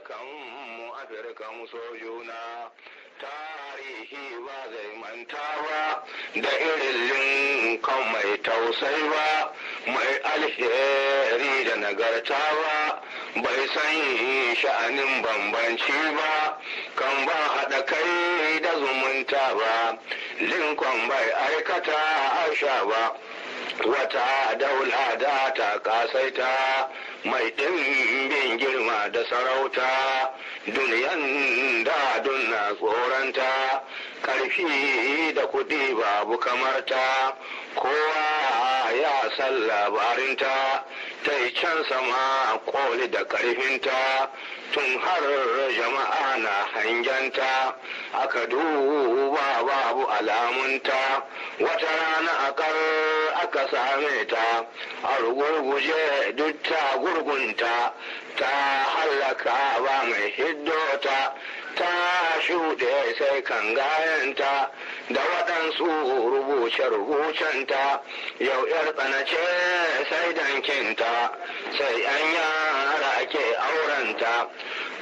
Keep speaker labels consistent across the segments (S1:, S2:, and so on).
S1: kanmu afirka mu tarihi ba zai manta ba da irin kan mai tausai ba mai alheri da nagarta ba. Bai san sha'anin bambanci ba kan ba haɗa kai da zumunta ba. Linkon bai aikata aisha ba wata daula da ta kasaita mai ɗimbin girma da sarauta duniyan da dunna tsoranta ƙarfi da kuɗi babu kamarta kowa ya san labarinta. Ta yi can sama koli da ƙarfinta tun har jama'a na hangenta. Aka duba babu alamunta wata rana akar aka same ta. A rugurguje duk ta gurgunta ta hallaka ba mai hiddota ta. Shuɗe sai kan gayanta da waɗansu rubuce-rubucenta yau ‘yar tsanace sai dankinta sai ‘yan yara ke aurenta.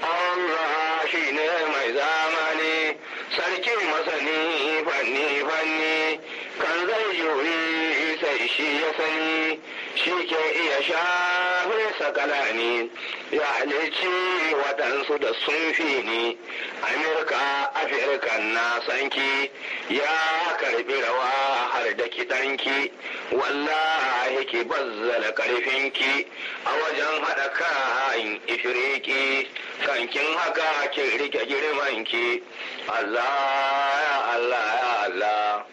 S1: Allah shi ne mai zamani sarki masani fanni-fanni. Kan zai yuri sai shi ya sani shi ke iya shafe sakalani ya halicci waɗansu da sun fi ni. Amurka afirka na sanki ya karɓi rawa har da kiɗanki wallahi ki bazzala ƙarfinki a wajen haɗa kayan ifiriki kankin haka ki riƙe girmanki allah ya allah ya allah.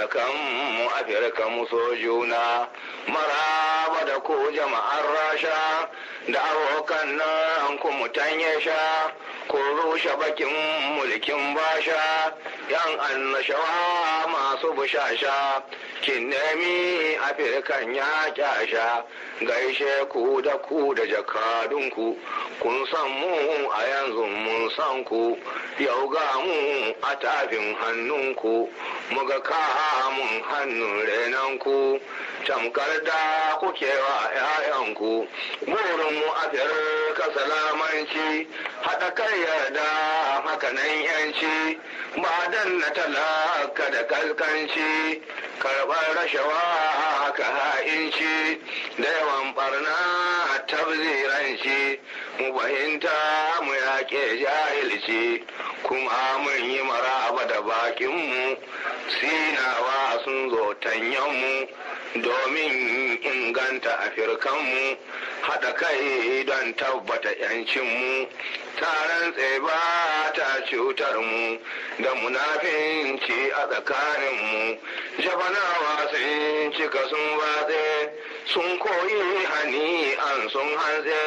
S1: Haɗa kan mu afirka mu so juna. Maraba da ku jama'ar rasha. Da abokan nan ku mutanye sha ku rushe bakin mulkin basha. Yan annashawa masu bushasha kin nemi afirkan ya kyasha. Gaishe ku da ku da jakadunku kun san mu a yanzu mun san ku. Yau ga mu a tafin hannunku muga kamun hannun renanku. Tamkar da kuke wa ‘ya'yanku. Burin mu afirka salamanci haɗa kai yarda haka nan yanci. Ba dan na talaka da kalkanci karɓar rashawa haka ha'inci. Da yawan barna tabziranci mu fahimta mu yaƙe jahilci. Kuma mun yi maraba da bakinmu sinawa sun zo tanyanmu domin inganta afirkanmu haɗa kai don tabbata yancinmu taron ba ta cutar mu da munafinci a tsakaninmu. Jabanawa sun cika sun watse sun koyi hani an sun hanze.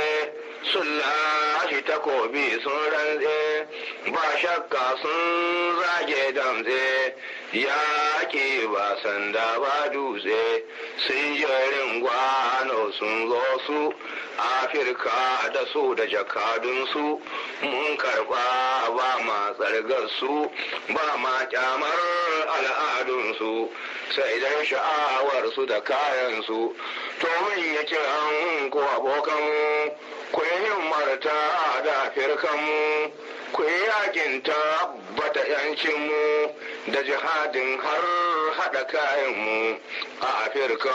S1: Sun lashe takobi sun rantse ba shakka sun zage damtse. Yaƙi ba sanda ba dutse sun jerin gwano sun zo su afirka da su da jakadunsu. Mun karɓa ba ma tsargarsu ba ma kyamar al'adunsu. Sai dai sha'awarsu da kayansu. To mun ya kiran ku abokanmu ku yi himmarta da afirkanmu ku yi yaƙin tabbata yancinmu da jihadin har haɗa kayanmu. A afirka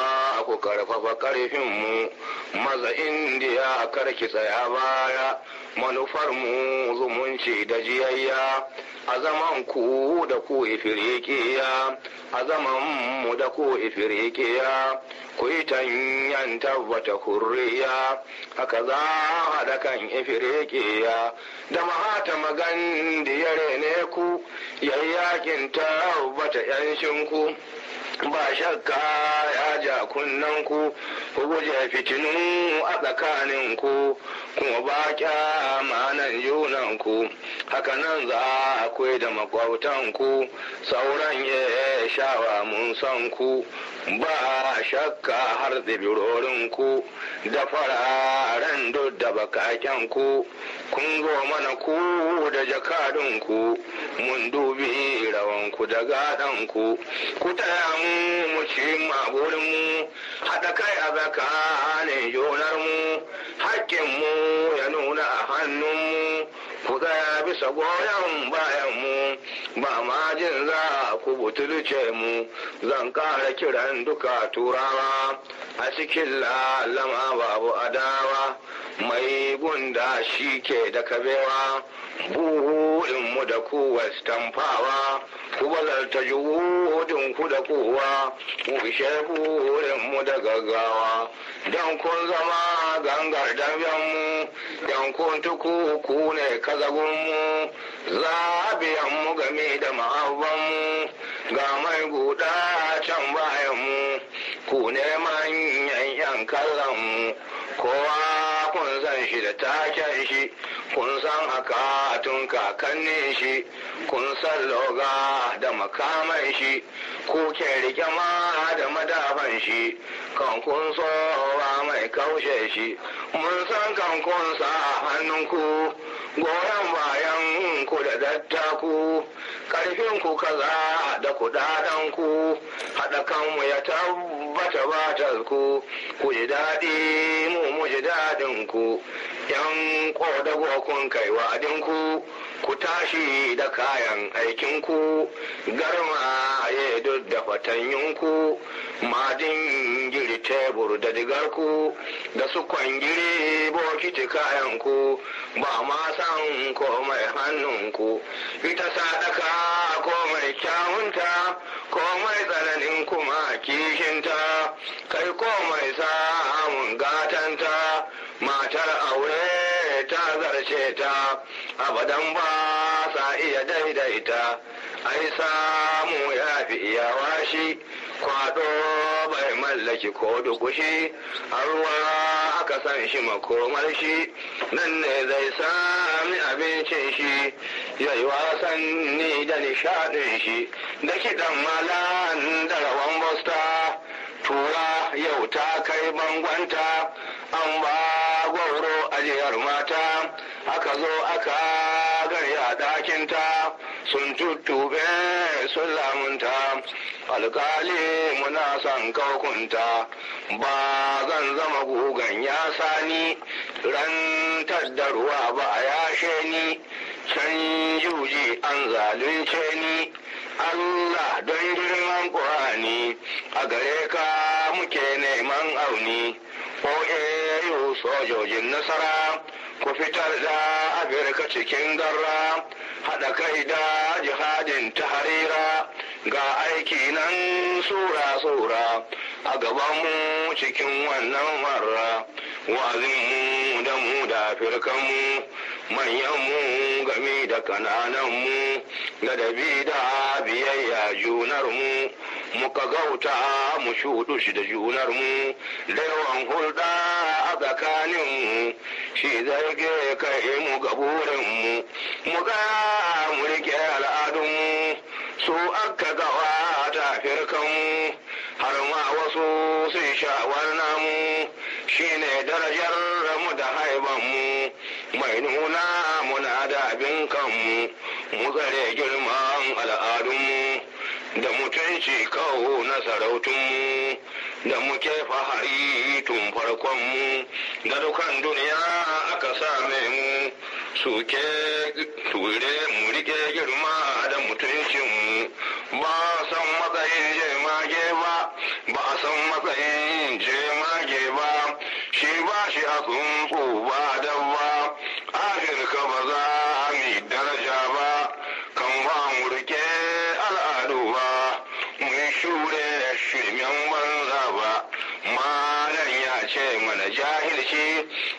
S1: ku ƙarfafa ƙarfinmu. Maza indiya karki tsaya baya. Manufarmu zumunci da jiyayya. A zaman ku da ku ifirikiya. A zaman mu da ku ifirikiya. Ku yi tanyan tabbata kurriya haka za haɗa kan ifirikiya. Da mahata magan da yare ne ku yayyakin tabbata yanshinku ba shakka ya ja kunnanku ku. Guje fitinu a tsakaninku kuma ba kyamanan junanku haka nan za ku da makwautanku sauran ya shawa mun san ku. Ba shakka har tsibirorinku da fararen duk da bakakenku. Kun zo mana ku da jakadunku mun dubi rawanku da gadanku. Ku taya mu mu ci maburinmu haɗa kai a tsakanin junarmu hakkinmu ya nuna a hannunmu ku tsaya bisa goyon bayan mu ba ma jin za ku butulce mu. Zan kara kiran duka turawa a cikin lalama babu adawa. Mai gunda shi ke da kabewa burinmu da kuwa stamfawa ku bazarta juhudin ku da kowa ku ishe burinmu da gaggawa. Don kun zama gangar dambenmu don kun tuku ku ne kazagunmu zabiyanmu game da ma'abbanmu ga mai guda can bayanmu ku ne manyan yan kallonmu kowa kun san shi da taken shi. Kun san haka tun kakannin shi kun san loga da makaman shi ku ke riƙe ma da madafan shi. Kan kun so mai kaushe shi mun san kan kun sa hannunku goyon bayan ku da dattaku ƙarfin ku kaza da kuɗaɗen ku haɗa kanmu ya tabbata batar ku. Ku ji daɗi mu mu ji daɗin ku. Yan ƙodago kun kai wa'adin ku ku tashi da kayan aikin ku. Garma ya duk da fatanyin ku. Madin giri tebur da digar ku da su kwangiri bokiti kayan ku ba ma san komai hannun ku. Ita sadaka komai kyawunta komai tsananin kuma kishinta. Kai komai samun gatanta matar aure ta zarce ta. Abadan ba sa iya daidaita ai samu ya fi iyawa shi kwado bai mallaki ko dukushi a ruwa aka san shi makomar shi nan ne zai sami abincin shi ya yi wasanni da nishadin shi da kiɗan malan da rawan bosta tura yau ta kai bangonta an ba gwauro ajiyar mata aka zo aka garya ɗakinta sun tuttube sun lamunta. Alkali muna son kaukunta ba zan zama gugan ya sani ran da ruwa ba a yashe ni. Can juji an zalunce ni. Allah don girman ƙwani a gare ka muke neman auni. OAU sojojin nasara ku fitar da Afirka cikin garra haɗa kai da jihadin taharira ga aiki nan sura-sura a gabanmu cikin wannan marra. Wazinmu da mu da firkanmu manyanmu game da kanananmu da dabi da biyayya junarmu. Muka gauta mu shudu shi da junarmu da yawan hulɗa tsakaninmu shi zai kai mu ga burinmu. Mu ga mu riƙe al'adunmu su aka gawa ta firkanmu. Har ma wasu sun shawar namu shine darajar mu da haibanmu. Mai nuna muna da abin kanmu mu tsare girman al'adunmu. Da mutunci kawo na sarautunmu da muke fahari tun farkonmu da dukan duniya aka same mu. Suke ture mu riƙe girma da mutuncinmu ba san matsayin jemage ba ba san matsayin jemage ba. Shi ba shi a tsuntsu ba dabba afirka ba za mu daraja ba kan ba mu riƙe al'adu ba mu shure shirmen banza ba malam ya ce mana jahilci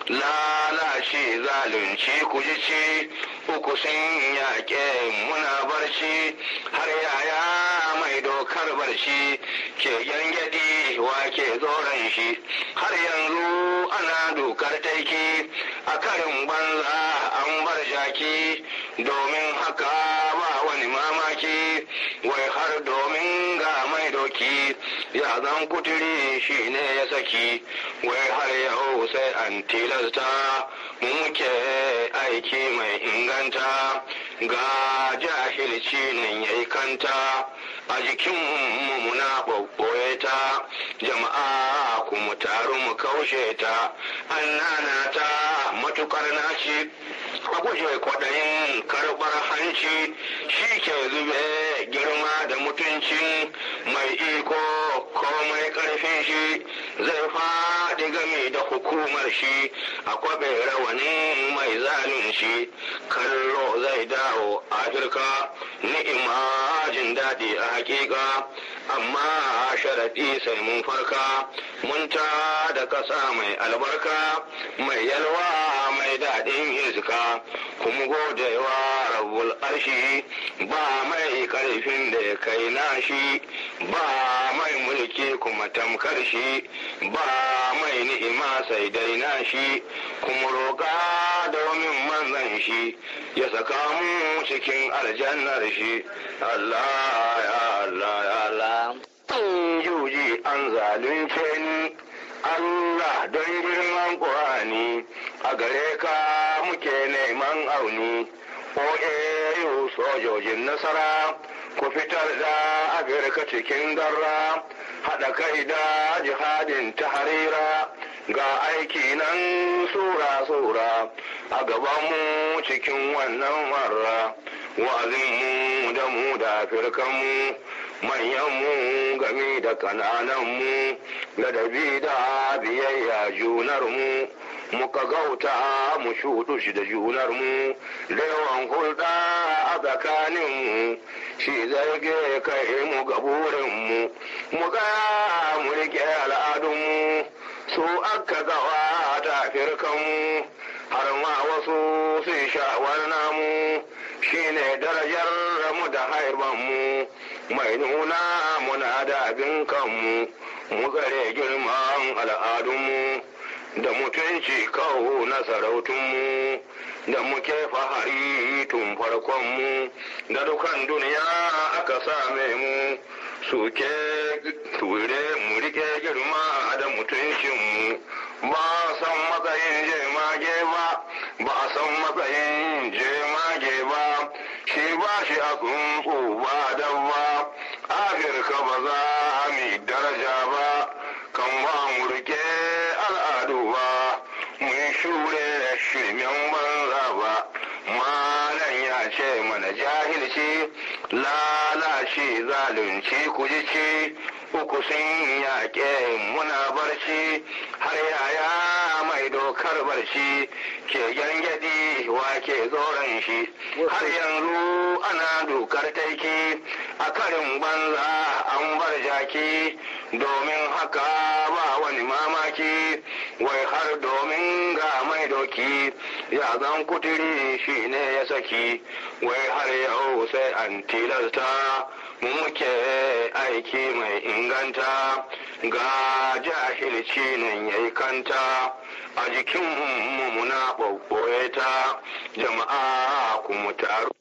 S1: lalace zalunci kujici uku sun yaƙe muna barci har yaya mai dokar barci ke gyangyaɗi wake zoron shi. Har yanzu ana dokar taiki a karin banza an bar jaki domin haka ba wani mamaki wai har domin ga mai doki ya zan kuturi shi ne ya saki. Wai har yau sai an tilasta mu muke aiki mai inganta. Ga jahilci nan ya kanta a jikin muna ɓoɓɓoye ta. Jama'a ku mu taru mu kaushe ta. An nana ta matuƙar naci. A guje kwaɗayin karɓar hanci. Shi ke zube girma da mutuncin mai iko ko mai ƙarfin shi. Zai faɗi game da hukumar shi. A kwaɓe rawanin mai zalunci kallo zai dawo afirka. Ni'ima jin daɗi a hakika amma sharaɗi sai mun farka mun ta da ƙasa mai albarka mai yalwa mai daɗin iska. Kuma godewa rabbul arshi ba mai ƙarfin da ya kai nashi ba mai mulki kuma tamkar shi ba mai ni'ima sai dai nashi. Kuma roƙa domin manzan shi ya saka mu cikin aljannar shi. Allah ya Allah juji an zalunce ni. Allah don girman ƙwani a gare ka muke neman auni. OAU sojojin nasara ku fitar da Afirka cikin garra haɗa kai da jihadin taharira ga aiki nan sura-sura a gabanmu cikin wannan marra wa'azinmu da mu da afirkanmu manyanmu game da kanananmu ladabi da biyayya junarmu. Muka gauta mu shudu shi da junarmu. Da yawan hulɗa a tsakaninmu shi zai kai mu ga burinmu. Mu ga mu riƙe al'adunmu su aka gawa ta firkanmu. Har ma wasu su shawar namu shine darajar mu da haibanmu. Mai nuna muna da abin kanmu mu gare girman al'adunmu da mutunci kawo na sarautunmu da muke fahari tun farkonmu da dukan duniya aka same mu suke ture mu riƙe girma da mutuncinmu. Ba san matsayin jemage ba ba san matsayin jemage ba shi ba shi a tsuntsu ba dabba afirka ba za mu daraja ba kan ba mu riƙe al'adu ba mun shure shirmen banza ba malam ya ce mana jahilci lalace zalunci kujici uku sun yaƙe muna barci har yaya mai dokar barci ke gyangyaɗi wa ke zoron shi. Har yanzu ana dokar taiki a karin banza an bar jaki domin haka ba wani mamaki wai har domin ga mai doki ya zan kuturi shi ne ya saki. Wai har yau sai an tilasta mu muke aiki mai inganta. Ga jahilci nan yayi kanta a jikin mu muna ɓoɓɓoye ta. Jama'a kuma taru.